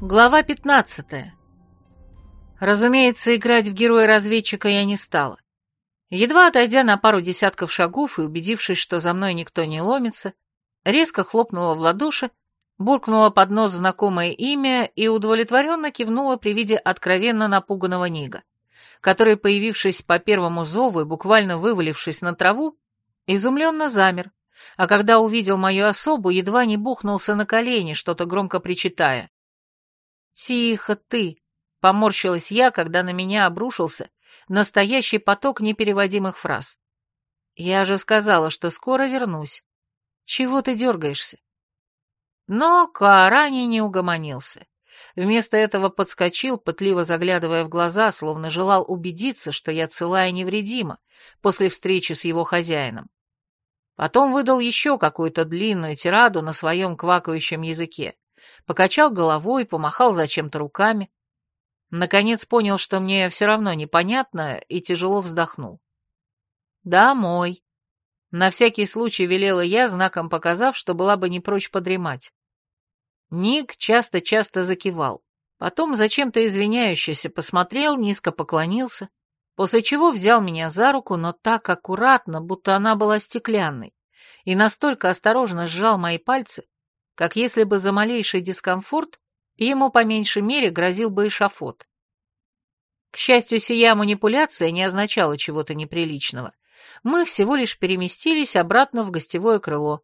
Глава 15. Разумеется, играть в героя-разведчика я не стала. Едва отойдя на пару десятков шагов и убедившись, что за мной никто не ломится, резко хлопнула в ладоши, буркнула под нос знакомое имя и удовлетворенно кивнула при виде откровенно напуганного Нига, который, появившись по первому зову и буквально вывалившись на траву, изумленно замер, а когда увидел мою особу, едва не бухнулся на колени, что-то громко причитая. «Тихо ты!» — поморщилась я, когда на меня обрушился настоящий поток непереводимых фраз. «Я же сказала, что скоро вернусь. Чего ты дергаешься?» Но Каарани не угомонился. Вместо этого подскочил, пытливо заглядывая в глаза, словно желал убедиться, что я цела и невредима после встречи с его хозяином. Потом выдал еще какую-то длинную тираду на своем квакающем языке покачал головой, помахал зачем-то руками. Наконец понял, что мне все равно непонятно, и тяжело вздохнул. «Домой», на всякий случай велела я, знаком показав, что была бы не прочь подремать. Ник часто-часто закивал. Потом зачем-то извиняющийся посмотрел, низко поклонился, после чего взял меня за руку, но так аккуратно, будто она была стеклянной, и настолько осторожно сжал мои пальцы, как если бы за малейший дискомфорт ему по меньшей мере грозил бы эшафот. К счастью, сия манипуляция не означала чего-то неприличного. Мы всего лишь переместились обратно в гостевое крыло,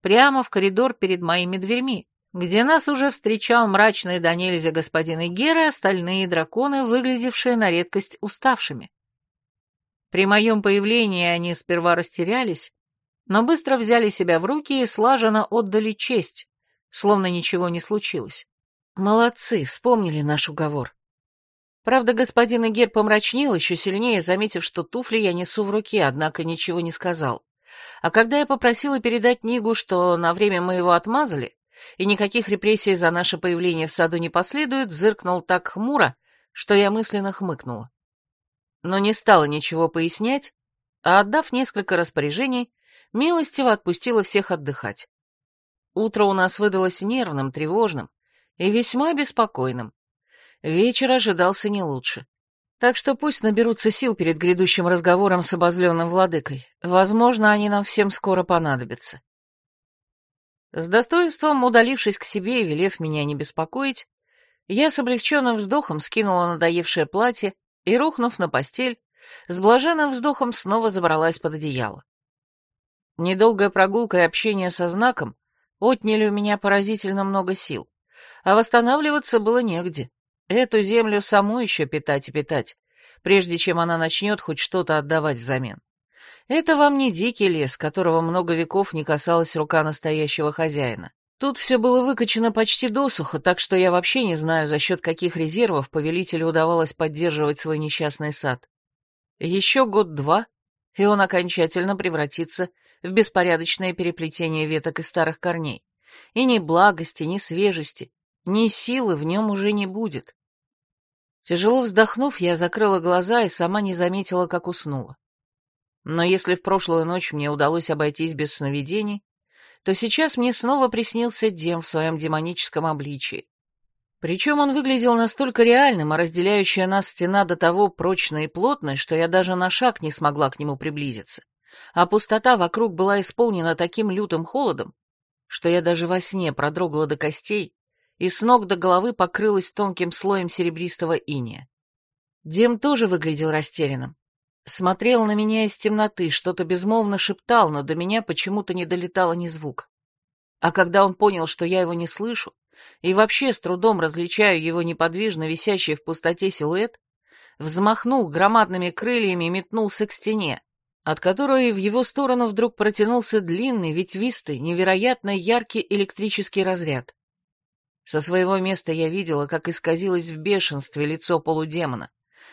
прямо в коридор перед моими дверьми, где нас уже встречал мрачный до нельзя господин Игер и остальные драконы, выглядевшие на редкость уставшими. При моем появлении они сперва растерялись, но быстро взяли себя в руки и слаженно отдали честь, словно ничего не случилось. Молодцы, вспомнили наш уговор. Правда, господин Игер помрачнел еще сильнее, заметив, что туфли я несу в руке, однако ничего не сказал. А когда я попросила передать Нигу, что на время мы его отмазали, и никаких репрессий за наше появление в саду не последует, зыркнул так хмуро, что я мысленно хмыкнула. Но не стала ничего пояснять, а, отдав несколько распоряжений, милостиво отпустила всех отдыхать. Утро у нас выдалось нервным, тревожным и весьма беспокойным. Вечер ожидался не лучше. Так что пусть наберутся сил перед грядущим разговором с обозленным владыкой. Возможно, они нам всем скоро понадобятся. С достоинством удалившись к себе и велев меня не беспокоить, я с облегченным вздохом скинула надоевшее платье и, рухнув на постель, с блаженным вздохом снова забралась под одеяло. Недолгая прогулка и общение со знаком отняли у меня поразительно много сил, а восстанавливаться было негде. Эту землю саму еще питать и питать, прежде чем она начнет хоть что-то отдавать взамен. Это вам не дикий лес, которого много веков не касалась рука настоящего хозяина. Тут все было выкачано почти досуха, так что я вообще не знаю, за счет каких резервов повелителю удавалось поддерживать свой несчастный сад. Еще год-два, и он окончательно превратится в беспорядочное переплетение веток и старых корней. И ни благости, ни свежести, ни силы в нем уже не будет. Тяжело вздохнув, я закрыла глаза и сама не заметила, как уснула. Но если в прошлую ночь мне удалось обойтись без сновидений, то сейчас мне снова приснился Дем в своем демоническом обличии. Причем он выглядел настолько реальным, а разделяющая нас стена до того прочной и плотной, что я даже на шаг не смогла к нему приблизиться а пустота вокруг была исполнена таким лютым холодом, что я даже во сне продрогла до костей и с ног до головы покрылась тонким слоем серебристого иния. Дем тоже выглядел растерянным. Смотрел на меня из темноты, что-то безмолвно шептал, но до меня почему-то не долетало ни звук. А когда он понял, что я его не слышу, и вообще с трудом различаю его неподвижно висящий в пустоте силуэт, взмахнул громадными крыльями и метнулся к стене, от которой в его сторону вдруг протянулся длинный, ветвистый, невероятно яркий электрический разряд. Со своего места я видела, как исказилось в бешенстве лицо полудемона,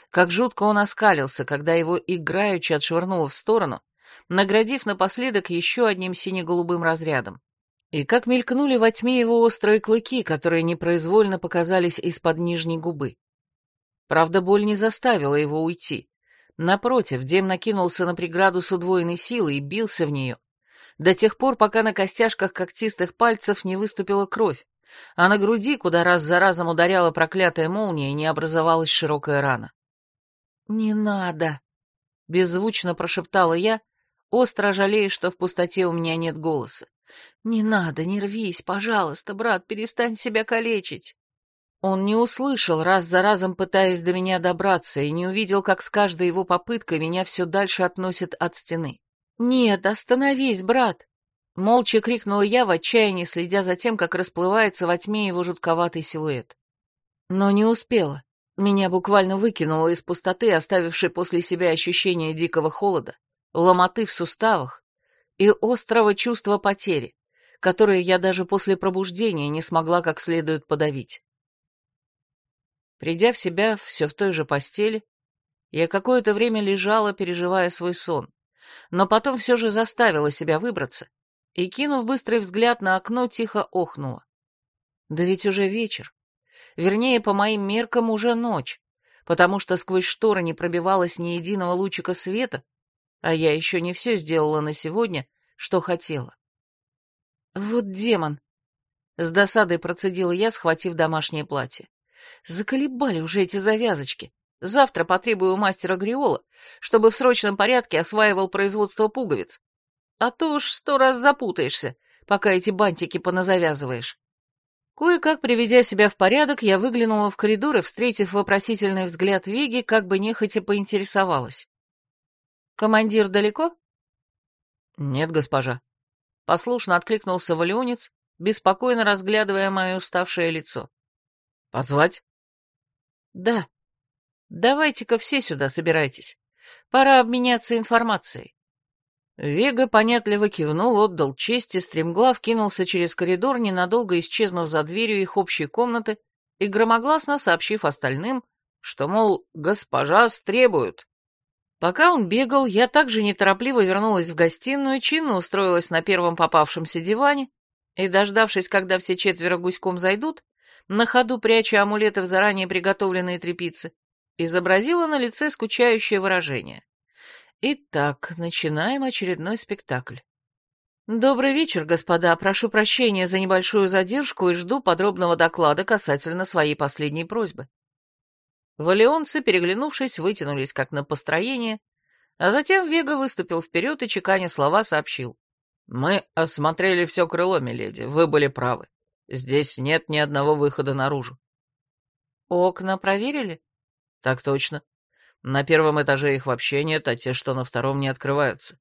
как жутко он оскалился, когда его играючи отшвырнуло в сторону, наградив напоследок еще одним сине-голубым разрядом. И как мелькнули во тьме его острые клыки, которые непроизвольно показались из-под нижней губы. Правда, боль не заставила его уйти. Напротив, Дем накинулся на преграду с удвоенной силой и бился в нее, до тех пор, пока на костяшках когтистых пальцев не выступила кровь, а на груди, куда раз за разом ударяла проклятая молния, не образовалась широкая рана. «Не надо!» — беззвучно прошептала я, остро жалея, что в пустоте у меня нет голоса. «Не надо, не рвись, пожалуйста, брат, перестань себя калечить!» Он не услышал, раз за разом пытаясь до меня добраться, и не увидел, как с каждой его попыткой меня все дальше относит от стены. «Нет, остановись, брат!» Молча крикнула я в отчаянии, следя за тем, как расплывается во тьме его жутковатый силуэт. Но не успела. Меня буквально выкинуло из пустоты, оставившей после себя ощущение дикого холода, ломоты в суставах и острого чувства потери, которое я даже после пробуждения не смогла как следует подавить. Придя в себя все в той же постели, я какое-то время лежала, переживая свой сон, но потом все же заставила себя выбраться и, кинув быстрый взгляд на окно, тихо охнула. Да ведь уже вечер. Вернее, по моим меркам, уже ночь, потому что сквозь шторы не пробивалось ни единого лучика света, а я еще не все сделала на сегодня, что хотела. Вот демон! С досадой процедила я, схватив домашнее платье. Заколебали уже эти завязочки. Завтра потребую у мастера Гриола, чтобы в срочном порядке осваивал производство пуговиц а то уж сто раз запутаешься, пока эти бантики поназавязываешь. Кое-как приведя себя в порядок, я выглянула в коридор и, встретив вопросительный взгляд Веги, как бы нехотя поинтересовалась. «Командир далеко?» «Нет, госпожа». Послушно откликнулся валионец, беспокойно разглядывая мое уставшее лицо. «Позвать?» «Да. Давайте-ка все сюда собирайтесь. Пора обменяться информацией. Вега понятливо кивнул, отдал честь и стремглав кинулся через коридор, ненадолго исчезнув за дверью их общей комнаты и громогласно сообщив остальным, что, мол, госпожа стребуют. Пока он бегал, я также неторопливо вернулась в гостиную, чинно устроилась на первом попавшемся диване и, дождавшись, когда все четверо гуськом зайдут, на ходу пряча амулеты в заранее приготовленные трепицы, изобразила на лице скучающее выражение. Итак, начинаем очередной спектакль. Добрый вечер, господа. Прошу прощения за небольшую задержку и жду подробного доклада касательно своей последней просьбы. Валионцы, переглянувшись, вытянулись как на построение, а затем Вега выступил вперед и, чеканя слова, сообщил. «Мы осмотрели все крыло, миледи, вы были правы. Здесь нет ни одного выхода наружу». «Окна проверили?» «Так точно. На первом этаже их вообще нет, а те, что на втором, не открываются.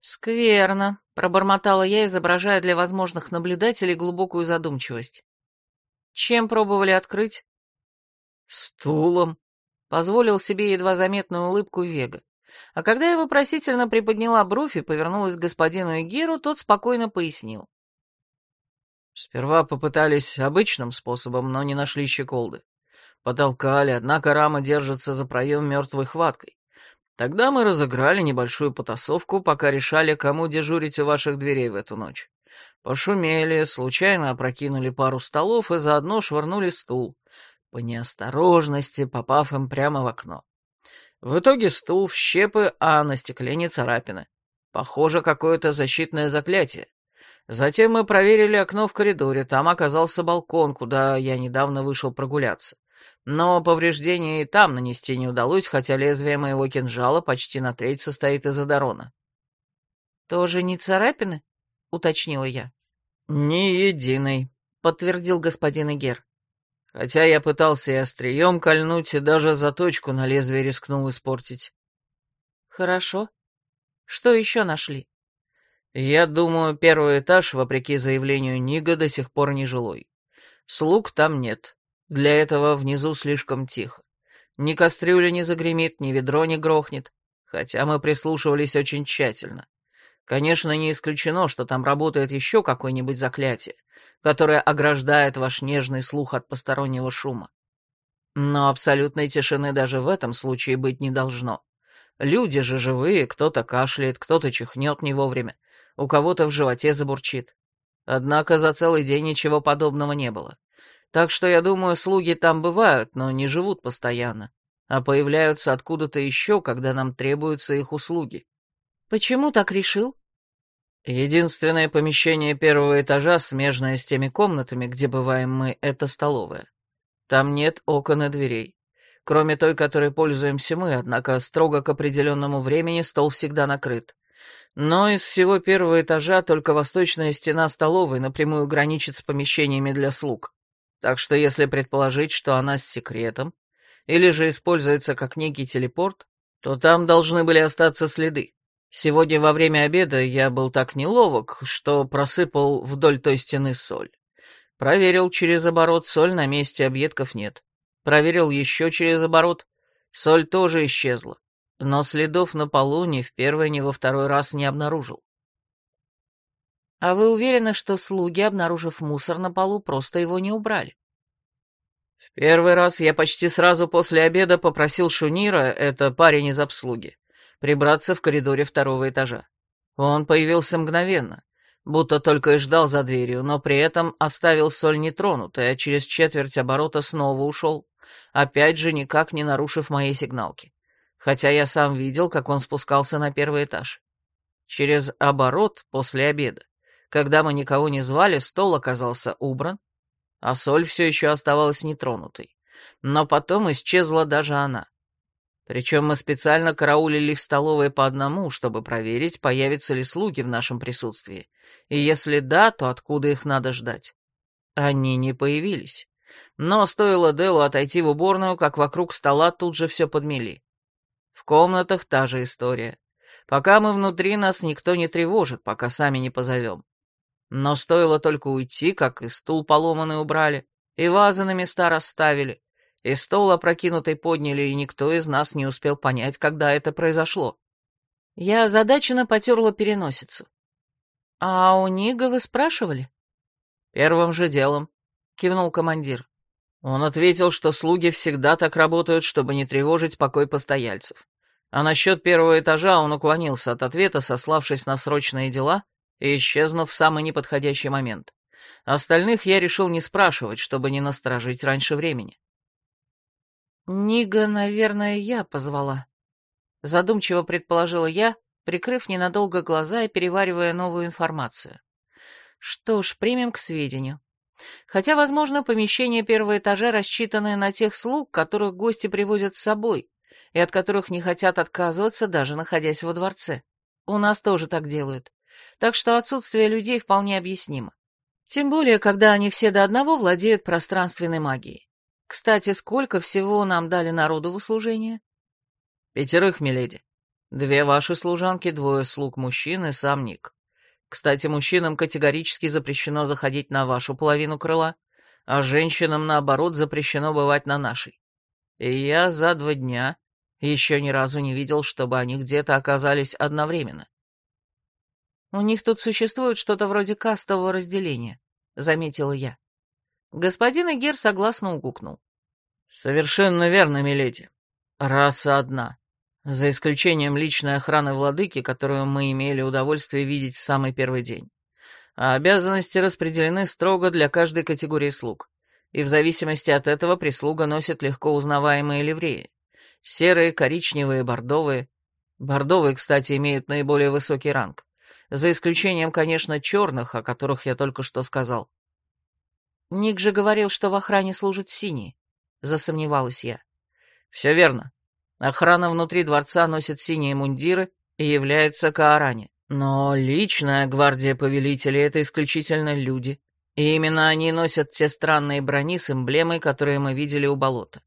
«Скверно», — пробормотала я, изображая для возможных наблюдателей глубокую задумчивость. «Чем пробовали открыть?» «Стулом», — позволил себе едва заметную улыбку Вега. А когда я вопросительно приподняла бровь и повернулась к господину Игеру, тот спокойно пояснил. Сперва попытались обычным способом, но не нашли щеколды. Потолкали, однако рама держится за проем мертвой хваткой. Тогда мы разыграли небольшую потасовку, пока решали, кому дежурить у ваших дверей в эту ночь. Пошумели, случайно опрокинули пару столов и заодно швырнули стул, по неосторожности попав им прямо в окно. В итоге стул в щепы, а на стекле царапины. Похоже, какое-то защитное заклятие. Затем мы проверили окно в коридоре, там оказался балкон, куда я недавно вышел прогуляться но повреждения и там нанести не удалось, хотя лезвие моего кинжала почти на треть состоит из адарона. «Тоже не царапины?» — уточнила я. «Ни единой», — подтвердил господин Игер. Хотя я пытался и острием кольнуть, и даже заточку на лезвие рискнул испортить. «Хорошо. Что еще нашли?» «Я думаю, первый этаж, вопреки заявлению Нига, до сих пор не жилой. Слуг там нет. Для этого внизу слишком тихо. Ни кастрюля не загремит, ни ведро не грохнет, хотя мы прислушивались очень тщательно. Конечно, не исключено, что там работает еще какое-нибудь заклятие, которое ограждает ваш нежный слух от постороннего шума. Но абсолютной тишины даже в этом случае быть не должно. Люди же живые, кто-то кашляет, кто-то чихнет не вовремя, у кого-то в животе забурчит. Однако за целый день ничего подобного не было. Так что, я думаю, слуги там бывают, но не живут постоянно, а появляются откуда-то еще, когда нам требуются их услуги. Почему так решил? Единственное помещение первого этажа, смежное с теми комнатами, где бываем мы, это столовая. Там нет окон и дверей. Кроме той, которой пользуемся мы, однако строго к определенному времени стол всегда накрыт. Но из всего первого этажа только восточная стена столовой напрямую граничит с помещениями для слуг. Так что если предположить, что она с секретом, или же используется как некий телепорт, то там должны были остаться следы. Сегодня во время обеда я был так неловок, что просыпал вдоль той стены соль. Проверил через оборот, соль на месте, объедков нет. Проверил еще через оборот, соль тоже исчезла, но следов на полу ни в первый, ни во второй раз не обнаружил. А вы уверены, что слуги, обнаружив мусор на полу, просто его не убрали? В первый раз я почти сразу после обеда попросил Шунира, это парень из обслуги, прибраться в коридоре второго этажа. Он появился мгновенно, будто только и ждал за дверью, но при этом оставил соль нетронутой, а через четверть оборота снова ушел, опять же никак не нарушив моей сигналки. Хотя я сам видел, как он спускался на первый этаж. Через оборот после обеда, когда мы никого не звали, стол оказался убран, а соль все еще оставалась нетронутой. Но потом исчезла даже она. Причем мы специально караулили в столовой по одному, чтобы проверить, появятся ли слуги в нашем присутствии. И если да, то откуда их надо ждать? Они не появились. Но стоило Делу отойти в уборную, как вокруг стола тут же все подмели. В комнатах та же история. Пока мы внутри, нас никто не тревожит, пока сами не позовем. Но стоило только уйти, как и стул поломанный убрали, и вазы на места расставили, и стол опрокинутый подняли, и никто из нас не успел понять, когда это произошло. Я озадаченно потерла переносицу. «А у Нига вы спрашивали?» «Первым же делом», — кивнул командир. Он ответил, что слуги всегда так работают, чтобы не тревожить покой постояльцев. А насчет первого этажа он уклонился от ответа, сославшись на срочные дела и исчезнув в самый неподходящий момент. Остальных я решил не спрашивать, чтобы не насторожить раньше времени. «Нига, наверное, я позвала», — задумчиво предположила я, прикрыв ненадолго глаза и переваривая новую информацию. «Что ж, примем к сведению. Хотя, возможно, помещение первого этажа рассчитаны на тех слуг, которых гости привозят с собой, и от которых не хотят отказываться, даже находясь во дворце. У нас тоже так делают так что отсутствие людей вполне объяснимо. Тем более, когда они все до одного владеют пространственной магией. Кстати, сколько всего нам дали народу в услужение? Пятерых, миледи. Две ваши служанки, двое слуг мужчин и сам Ник. Кстати, мужчинам категорически запрещено заходить на вашу половину крыла, а женщинам, наоборот, запрещено бывать на нашей. И я за два дня еще ни разу не видел, чтобы они где-то оказались одновременно. У них тут существует что-то вроде кастового разделения, заметила я. Господин Игер согласно угукнул. Совершенно верно, миледи. Раса одна. За исключением личной охраны владыки, которую мы имели удовольствие видеть в самый первый день. А обязанности распределены строго для каждой категории слуг. И в зависимости от этого прислуга носит легко узнаваемые ливреи. Серые, коричневые, бордовые. Бордовые, кстати, имеют наиболее высокий ранг за исключением, конечно, черных, о которых я только что сказал. Ник же говорил, что в охране служат синие, засомневалась я. Все верно. Охрана внутри дворца носит синие мундиры и является Кааране. Но личная гвардия повелителей — это исключительно люди. И именно они носят те странные брони с эмблемой, которые мы видели у болота.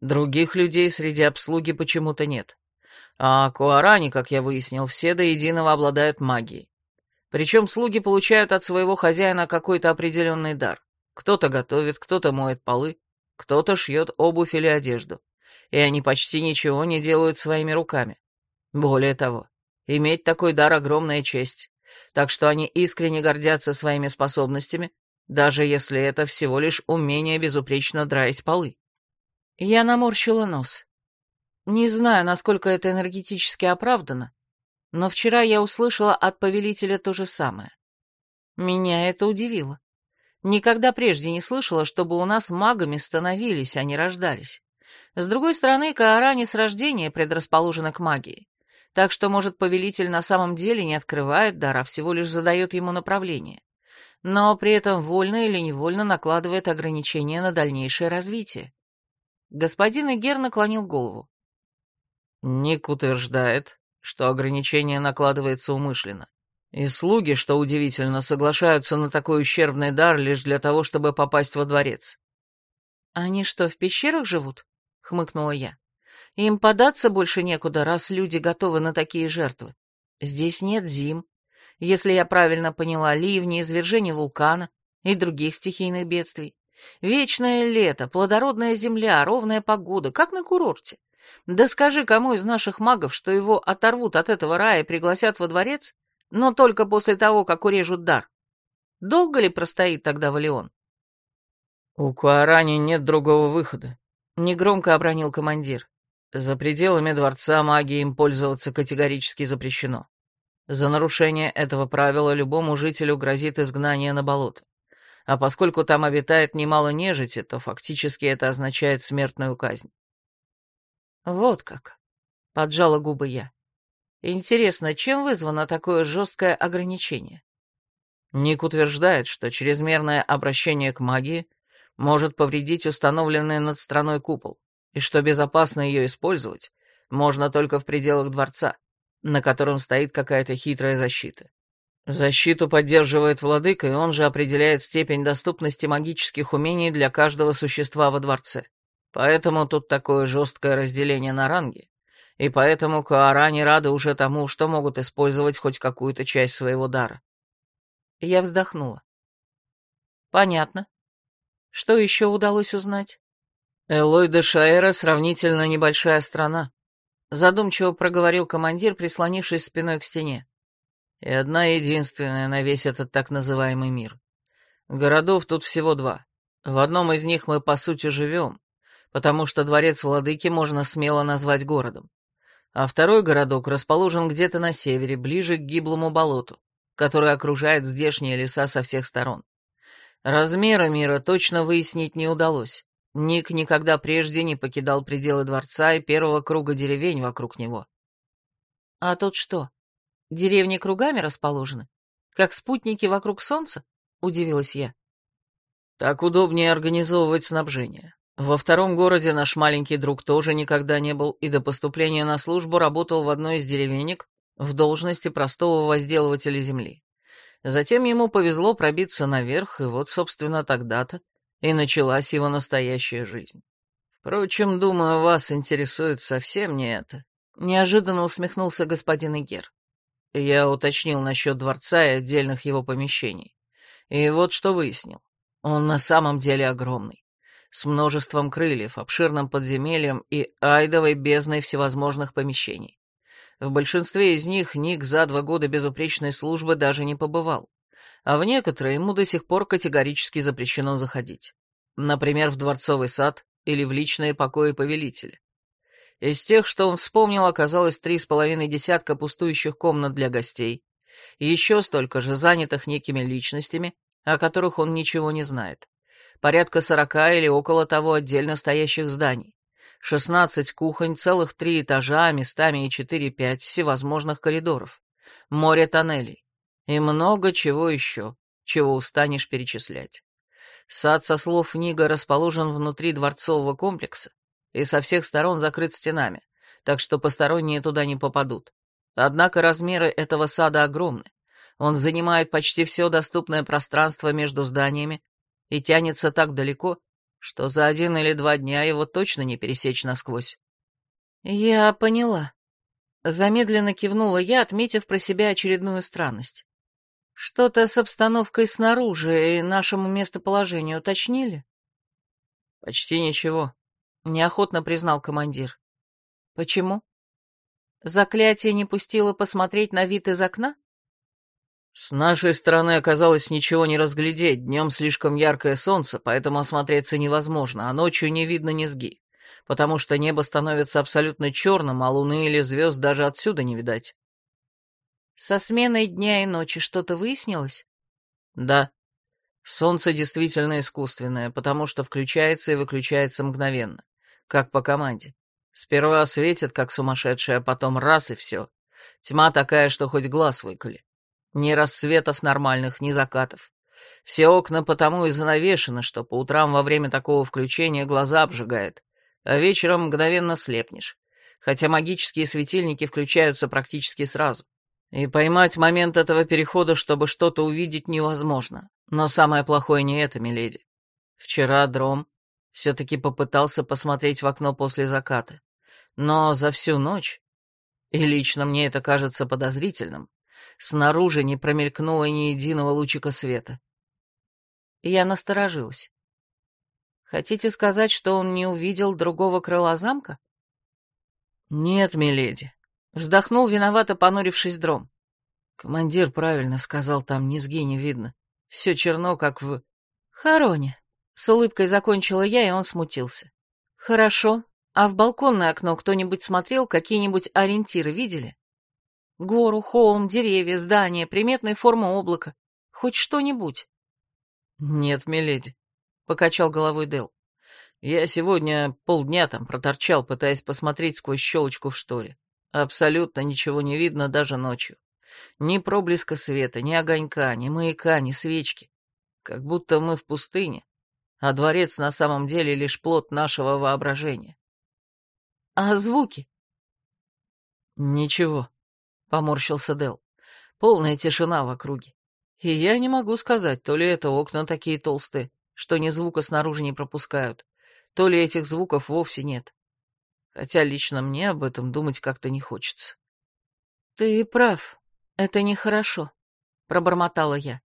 Других людей среди обслуги почему-то нет. А Куарани, как я выяснил, все до единого обладают магией. Причем слуги получают от своего хозяина какой-то определенный дар. Кто-то готовит, кто-то моет полы, кто-то шьет обувь или одежду. И они почти ничего не делают своими руками. Более того, иметь такой дар — огромная честь. Так что они искренне гордятся своими способностями, даже если это всего лишь умение безупречно драить полы. Я наморщила нос. Не знаю, насколько это энергетически оправдано, но вчера я услышала от повелителя то же самое. Меня это удивило. Никогда прежде не слышала, чтобы у нас магами становились, а не рождались. С другой стороны, Каорани с рождения предрасположена к магии. Так что, может, повелитель на самом деле не открывает дар, а всего лишь задает ему направление. Но при этом вольно или невольно накладывает ограничения на дальнейшее развитие. Господин Игер наклонил голову. Ник утверждает, что ограничение накладывается умышленно. И слуги, что удивительно, соглашаются на такой ущербный дар лишь для того, чтобы попасть во дворец. «Они что, в пещерах живут?» — хмыкнула я. «Им податься больше некуда, раз люди готовы на такие жертвы. Здесь нет зим. Если я правильно поняла, ливни, извержения вулкана и других стихийных бедствий. Вечное лето, плодородная земля, ровная погода, как на курорте. Да скажи кому из наших магов, что его оторвут от этого рая и пригласят во дворец, но только после того, как урежут дар. Долго ли простоит тогда Валион? «У Куарани нет другого выхода», — негромко обронил командир. «За пределами дворца магии им пользоваться категорически запрещено. За нарушение этого правила любому жителю грозит изгнание на болото. А поскольку там обитает немало нежити, то фактически это означает смертную казнь». «Вот как», — поджала губы я. «Интересно, чем вызвано такое жесткое ограничение?» Ник утверждает, что чрезмерное обращение к магии — может повредить установленный над страной купол, и что безопасно ее использовать можно только в пределах дворца, на котором стоит какая-то хитрая защита. Защиту поддерживает владыка, и он же определяет степень доступности магических умений для каждого существа во дворце. Поэтому тут такое жесткое разделение на ранги, и поэтому Каара не рады уже тому, что могут использовать хоть какую-то часть своего дара. Я вздохнула. Понятно. Что еще удалось узнать? Элой де Шаэра сравнительно небольшая страна, задумчиво проговорил командир, прислонившись спиной к стене. И одна единственная на весь этот так называемый мир. Городов тут всего два. В одном из них мы, по сути, живем, потому что дворец владыки можно смело назвать городом. А второй городок расположен где-то на севере, ближе к гиблому болоту, которое окружает здешние леса со всех сторон. Размеры мира точно выяснить не удалось. Ник никогда прежде не покидал пределы дворца и первого круга деревень вокруг него. А тут что, деревни кругами расположены? Как спутники вокруг солнца? Удивилась я. Так удобнее организовывать снабжение. Во втором городе наш маленький друг тоже никогда не был и до поступления на службу работал в одной из деревенек в должности простого возделывателя земли. Затем ему повезло пробиться наверх, и вот, собственно, тогда-то и началась его настоящая жизнь. Впрочем, думаю, вас интересует совсем не это. Неожиданно усмехнулся господин Игер. Я уточнил насчет дворца и отдельных его помещений. И вот что выяснил. Он на самом деле огромный. С множеством крыльев, обширным подземельем и айдовой бездной всевозможных помещений. В большинстве из них Ник за два года безупречной службы даже не побывал, а в некоторые ему до сих пор категорически запрещено заходить. Например, в дворцовый сад или в личные покои повелителя. Из тех, что он вспомнил, оказалось три с половиной десятка пустующих комнат для гостей, и еще столько же занятых некими личностями, о которых он ничего не знает. Порядка сорока или около того отдельно стоящих зданий. Шестнадцать кухонь, целых три этажа, местами и четыре-пять всевозможных коридоров, море тоннелей и много чего еще, чего устанешь перечислять. Сад, со слов Нига, расположен внутри дворцового комплекса и со всех сторон закрыт стенами, так что посторонние туда не попадут. Однако размеры этого сада огромны. Он занимает почти все доступное пространство между зданиями и тянется так далеко, что за один или два дня его точно не пересечь насквозь. Я поняла. Замедленно кивнула я, отметив про себя очередную странность. Что-то с обстановкой снаружи и нашему местоположению уточнили? Почти ничего, неохотно признал командир. Почему? Заклятие не пустило посмотреть на вид из окна? С нашей стороны оказалось ничего не разглядеть, днем слишком яркое солнце, поэтому осмотреться невозможно, а ночью не видно низги, потому что небо становится абсолютно черным, а луны или звезд даже отсюда не видать. Со сменой дня и ночи что-то выяснилось? Да. Солнце действительно искусственное, потому что включается и выключается мгновенно, как по команде. Сперва светит, как сумасшедшее, а потом раз и все. Тьма такая, что хоть глаз выколи. Ни рассветов нормальных, ни закатов. Все окна потому и занавешены, что по утрам во время такого включения глаза обжигает, а вечером мгновенно слепнешь, хотя магические светильники включаются практически сразу. И поймать момент этого перехода, чтобы что-то увидеть, невозможно. Но самое плохое не это, миледи. Вчера Дром все-таки попытался посмотреть в окно после заката. Но за всю ночь, и лично мне это кажется подозрительным, снаружи не промелькнуло ни единого лучика света. Я насторожилась. Хотите сказать, что он не увидел другого крыла замка? Нет, миледи. Вздохнул виновато, понурившись дром. Командир правильно сказал, там низги не видно. Все черно, как в... Хороне. С улыбкой закончила я, и он смутился. Хорошо. А в балконное окно кто-нибудь смотрел, какие-нибудь ориентиры видели? Гору, холм, деревья, здания, приметной формы облака. Хоть что-нибудь. «Нет, миледи», — покачал головой Дел. «Я сегодня полдня там проторчал, пытаясь посмотреть сквозь щелочку в шторе. Абсолютно ничего не видно даже ночью. Ни проблеска света, ни огонька, ни маяка, ни свечки. Как будто мы в пустыне, а дворец на самом деле лишь плод нашего воображения». «А звуки?» «Ничего», — поморщился Дел. «Полная тишина в округе. И я не могу сказать, то ли это окна такие толстые, что ни звука снаружи не пропускают, то ли этих звуков вовсе нет. Хотя лично мне об этом думать как-то не хочется. «Ты прав, это нехорошо», — пробормотала я.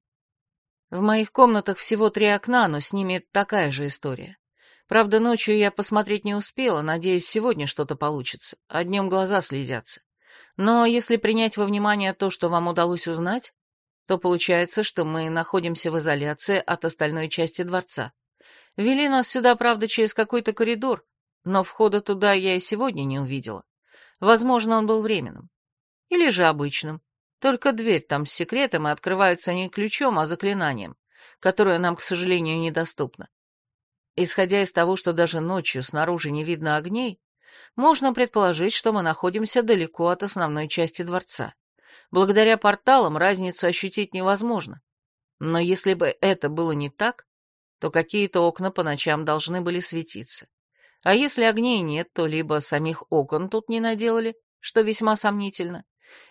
«В моих комнатах всего три окна, но с ними такая же история. Правда, ночью я посмотреть не успела, надеюсь, сегодня что-то получится, а днем глаза слезятся. Но если принять во внимание то, что вам удалось узнать, то получается, что мы находимся в изоляции от остальной части дворца. Вели нас сюда, правда, через какой-то коридор, но входа туда я и сегодня не увидела. Возможно, он был временным. Или же обычным. Только дверь там с секретом и открывается не ключом, а заклинанием, которое нам, к сожалению, недоступно. Исходя из того, что даже ночью снаружи не видно огней, можно предположить, что мы находимся далеко от основной части дворца. Благодаря порталам разницу ощутить невозможно. Но если бы это было не так, то какие-то окна по ночам должны были светиться. А если огней нет, то либо самих окон тут не наделали, что весьма сомнительно,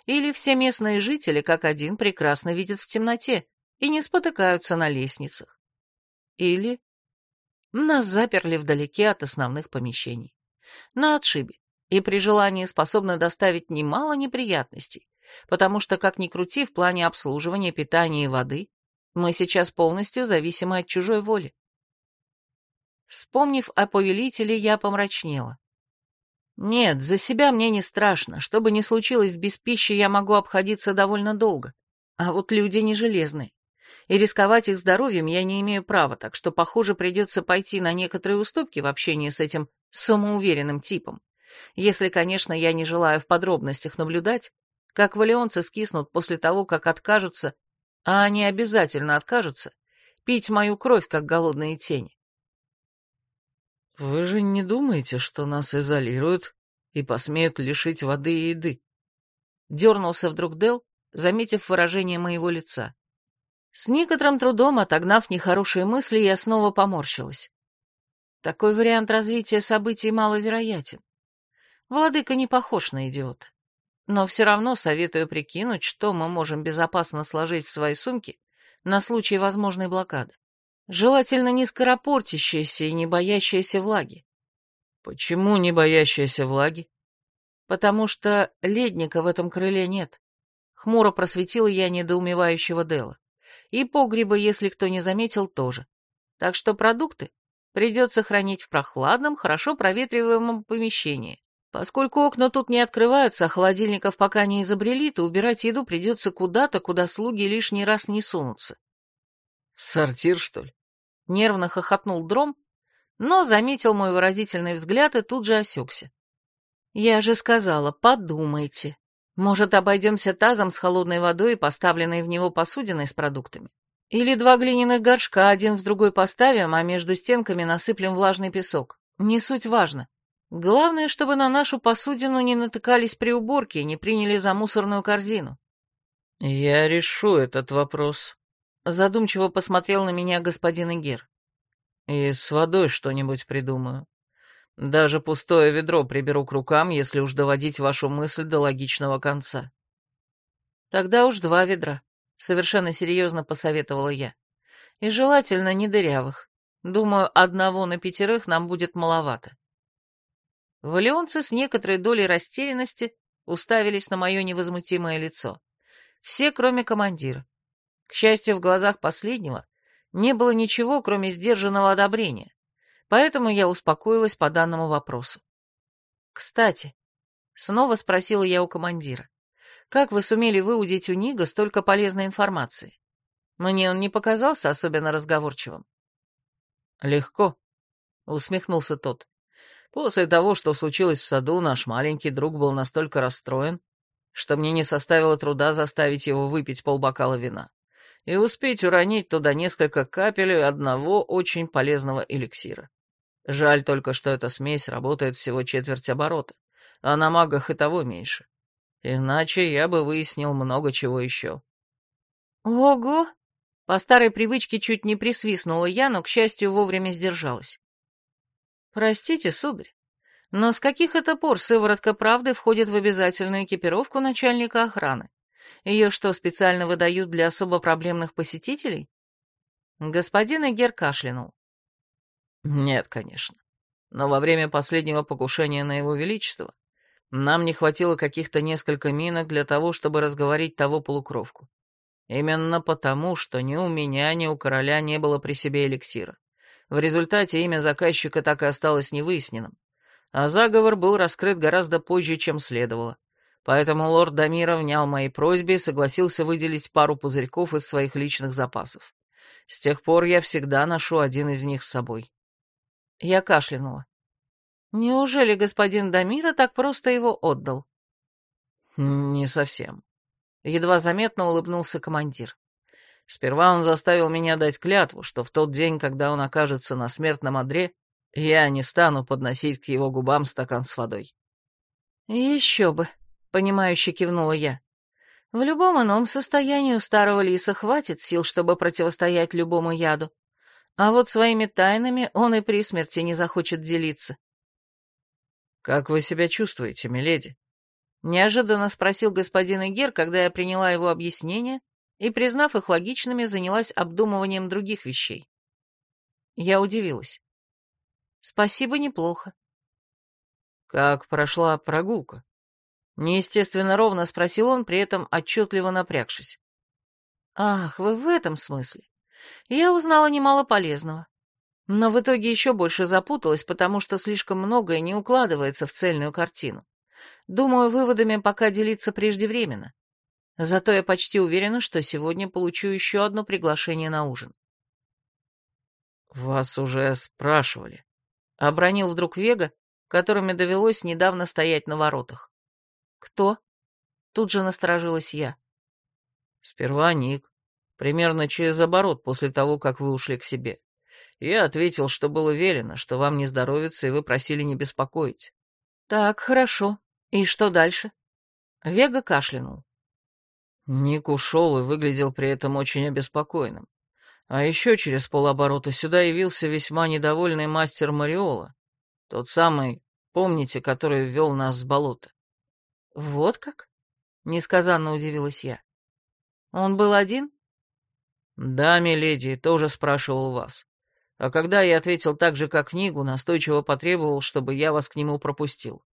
или все местные жители как один прекрасно видят в темноте и не спотыкаются на лестницах. Или нас заперли вдалеке от основных помещений. На отшибе, и при желании способны доставить немало неприятностей, потому что, как ни крути, в плане обслуживания, питания и воды, мы сейчас полностью зависимы от чужой воли. Вспомнив о повелителе, я помрачнела. Нет, за себя мне не страшно. Что бы ни случилось без пищи, я могу обходиться довольно долго. А вот люди не железные. И рисковать их здоровьем я не имею права, так что, похоже, придется пойти на некоторые уступки в общении с этим самоуверенным типом. Если, конечно, я не желаю в подробностях наблюдать, как валионцы скиснут после того, как откажутся, а они обязательно откажутся, пить мою кровь, как голодные тени. «Вы же не думаете, что нас изолируют и посмеют лишить воды и еды?» Дернулся вдруг Дел, заметив выражение моего лица. С некоторым трудом, отогнав нехорошие мысли, я снова поморщилась. Такой вариант развития событий маловероятен. Владыка не похож на идиота. Но все равно советую прикинуть, что мы можем безопасно сложить в свои сумки на случай возможной блокады. Желательно не скоропортящиеся и не боящиеся влаги. Почему не боящиеся влаги? Потому что ледника в этом крыле нет. Хмуро просветила я недоумевающего Дела. И погреба, если кто не заметил, тоже. Так что продукты придется хранить в прохладном, хорошо проветриваемом помещении, Поскольку окна тут не открываются, а холодильников пока не изобрели, то убирать еду придется куда-то, куда слуги лишний раз не сунутся. «Сортир, что ли?» — нервно хохотнул Дром, но заметил мой выразительный взгляд и тут же осекся. «Я же сказала, подумайте. Может, обойдемся тазом с холодной водой и поставленной в него посудиной с продуктами? Или два глиняных горшка один в другой поставим, а между стенками насыплем влажный песок? Не суть важно. Главное, чтобы на нашу посудину не натыкались при уборке и не приняли за мусорную корзину. «Я решу этот вопрос», — задумчиво посмотрел на меня господин Игер. «И с водой что-нибудь придумаю. Даже пустое ведро приберу к рукам, если уж доводить вашу мысль до логичного конца». «Тогда уж два ведра», — совершенно серьезно посоветовала я. «И желательно не дырявых. Думаю, одного на пятерых нам будет маловато». Валионцы с некоторой долей растерянности уставились на мое невозмутимое лицо. Все, кроме командира. К счастью, в глазах последнего не было ничего, кроме сдержанного одобрения, поэтому я успокоилась по данному вопросу. «Кстати», — снова спросила я у командира, «как вы сумели выудить у Нига столько полезной информации? Мне он не показался особенно разговорчивым». «Легко», — усмехнулся тот. После того, что случилось в саду, наш маленький друг был настолько расстроен, что мне не составило труда заставить его выпить полбокала вина и успеть уронить туда несколько капель одного очень полезного эликсира. Жаль только, что эта смесь работает всего четверть оборота, а на магах и того меньше. Иначе я бы выяснил много чего еще. Ого! По старой привычке чуть не присвистнула я, но, к счастью, вовремя сдержалась. Простите, сударь, но с каких это пор сыворотка правды входит в обязательную экипировку начальника охраны? Ее что, специально выдают для особо проблемных посетителей? Господин Эгер кашлянул. Нет, конечно. Но во время последнего покушения на его величество нам не хватило каких-то несколько минок для того, чтобы разговорить того полукровку. Именно потому, что ни у меня, ни у короля не было при себе эликсира. В результате имя заказчика так и осталось невыясненным, а заговор был раскрыт гораздо позже, чем следовало. Поэтому лорд Дамира внял моей просьбе и согласился выделить пару пузырьков из своих личных запасов. С тех пор я всегда ношу один из них с собой. Я кашлянула. Неужели господин Дамира так просто его отдал? Не совсем. Едва заметно улыбнулся командир. Сперва он заставил меня дать клятву, что в тот день, когда он окажется на смертном одре, я не стану подносить к его губам стакан с водой. «Еще бы», — понимающе кивнула я. «В любом ином состоянии у старого лиса хватит сил, чтобы противостоять любому яду. А вот своими тайнами он и при смерти не захочет делиться». «Как вы себя чувствуете, миледи?» — неожиданно спросил господин Игер, когда я приняла его объяснение и, признав их логичными, занялась обдумыванием других вещей. Я удивилась. Спасибо, неплохо. Как прошла прогулка? Неестественно ровно спросил он, при этом отчетливо напрягшись. Ах, вы в этом смысле. Я узнала немало полезного. Но в итоге еще больше запуталась, потому что слишком многое не укладывается в цельную картину. Думаю, выводами пока делиться преждевременно. Зато я почти уверена, что сегодня получу еще одно приглашение на ужин. «Вас уже спрашивали», — обронил вдруг Вега, которыми довелось недавно стоять на воротах. «Кто?» — тут же насторожилась я. «Сперва Ник, примерно через оборот после того, как вы ушли к себе. Я ответил, что было велено, что вам не здоровится, и вы просили не беспокоить». «Так, хорошо. И что дальше?» Вега кашлянул. Ник ушел и выглядел при этом очень обеспокоенным. А еще через полоборота сюда явился весьма недовольный мастер Мариола. Тот самый, помните, который ввел нас с болота. Вот как? Несказанно удивилась я. Он был один? Да, миледи, тоже спрашивал вас. А когда я ответил так же, как книгу, настойчиво потребовал, чтобы я вас к нему пропустил.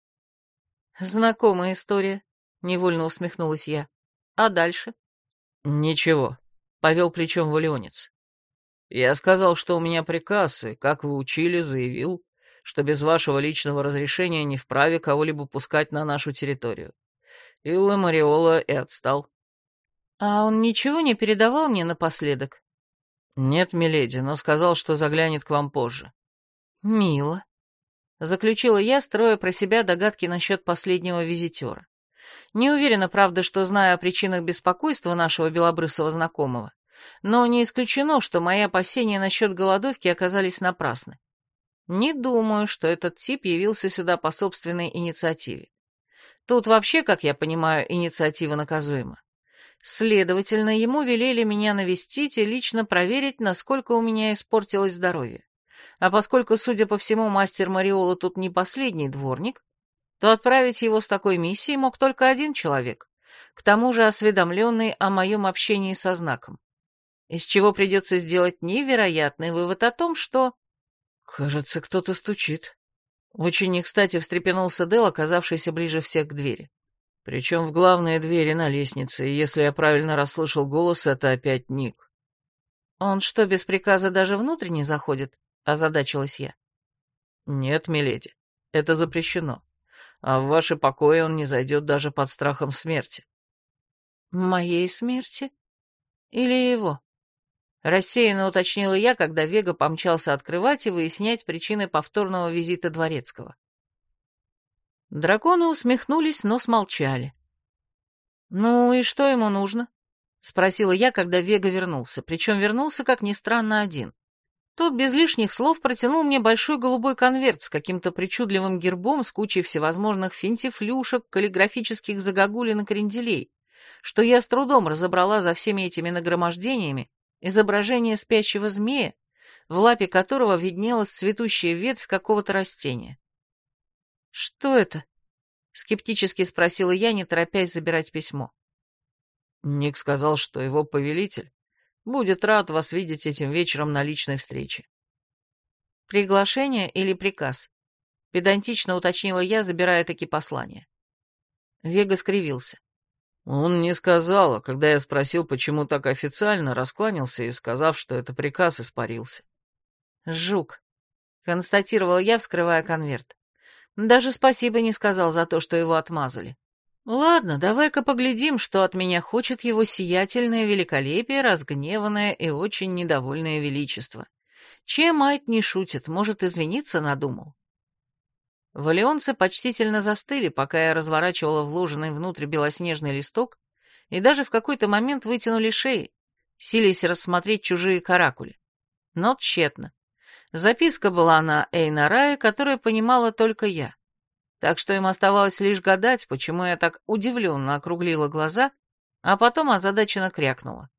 Знакомая история, невольно усмехнулась я. А дальше? Ничего, повел плечом валионец. Я сказал, что у меня приказ, и, как вы учили, заявил, что без вашего личного разрешения не вправе кого-либо пускать на нашу территорию. Илла Мариола и отстал. А он ничего не передавал мне напоследок? Нет, миледи, но сказал, что заглянет к вам позже. Мило. Заключила я, строя про себя догадки насчет последнего визитера. Не уверена, правда, что знаю о причинах беспокойства нашего белобрысого знакомого, но не исключено, что мои опасения насчет голодовки оказались напрасны. Не думаю, что этот тип явился сюда по собственной инициативе. Тут вообще, как я понимаю, инициатива наказуема. Следовательно, ему велели меня навестить и лично проверить, насколько у меня испортилось здоровье. А поскольку, судя по всему, мастер Мариола тут не последний дворник, то отправить его с такой миссией мог только один человек, к тому же осведомленный о моем общении со знаком. Из чего придется сделать невероятный вывод о том, что... Кажется, кто-то стучит. Очень кстати встрепенулся Дел, оказавшийся ближе всех к двери. Причем в главные двери на лестнице, и если я правильно расслышал голос, это опять Ник. Он что, без приказа даже внутрь не заходит? Озадачилась я. Нет, миледи, это запрещено а в ваши покои он не зайдет даже под страхом смерти. Моей смерти? Или его? Рассеянно уточнила я, когда Вега помчался открывать и выяснять причины повторного визита Дворецкого. Драконы усмехнулись, но смолчали. «Ну и что ему нужно?» — спросила я, когда Вега вернулся, причем вернулся, как ни странно, один. Тот без лишних слов протянул мне большой голубой конверт с каким-то причудливым гербом с кучей всевозможных финтифлюшек, каллиграфических загогулин и кренделей, что я с трудом разобрала за всеми этими нагромождениями изображение спящего змея, в лапе которого виднелась цветущая ветвь какого-то растения. «Что это?» — скептически спросила я, не торопясь забирать письмо. Ник сказал, что его повелитель Будет рад вас видеть этим вечером на личной встрече. Приглашение или приказ? Педантично уточнила я, забирая таки послание. Вега скривился. Он не сказал, а когда я спросил, почему так официально, раскланялся и, сказав, что это приказ, испарился. Жук. Констатировала я, вскрывая конверт. Даже спасибо не сказал за то, что его отмазали. Ладно, давай-ка поглядим, что от меня хочет его сиятельное великолепие, разгневанное и очень недовольное величество. Чем Майт не шутит, может, извиниться надумал. Валионцы почтительно застыли, пока я разворачивала вложенный внутрь белоснежный листок, и даже в какой-то момент вытянули шеи, сились рассмотреть чужие каракули. Но тщетно. Записка была на Эйнарае, которую понимала только я так что им оставалось лишь гадать, почему я так удивленно округлила глаза, а потом озадаченно крякнула.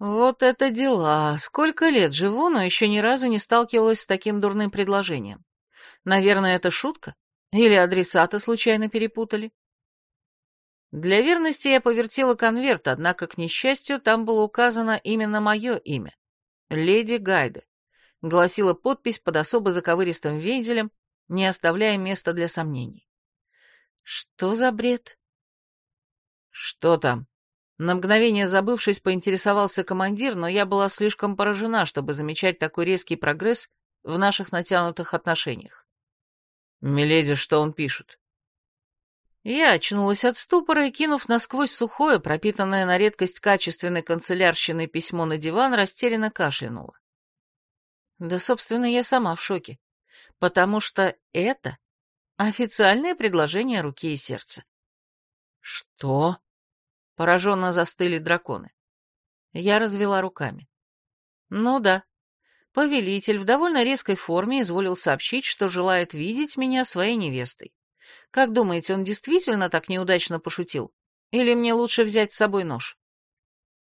Вот это дела! Сколько лет живу, но еще ни разу не сталкивалась с таким дурным предложением. Наверное, это шутка? Или адресата случайно перепутали? Для верности я повертела конверт, однако, к несчастью, там было указано именно мое имя. «Леди Гайде», — гласила подпись под особо заковыристым вензелем, не оставляя места для сомнений. Что за бред? Что там? На мгновение забывшись, поинтересовался командир, но я была слишком поражена, чтобы замечать такой резкий прогресс в наших натянутых отношениях. Миледи, что он пишет? Я очнулась от ступора и, кинув насквозь сухое, пропитанное на редкость качественной канцелярщиной письмо на диван, растерянно кашлянула. Да, собственно, я сама в шоке потому что это официальное предложение руки и сердца. Что? Пораженно застыли драконы. Я развела руками. Ну да. Повелитель в довольно резкой форме изволил сообщить, что желает видеть меня своей невестой. Как думаете, он действительно так неудачно пошутил? Или мне лучше взять с собой нож?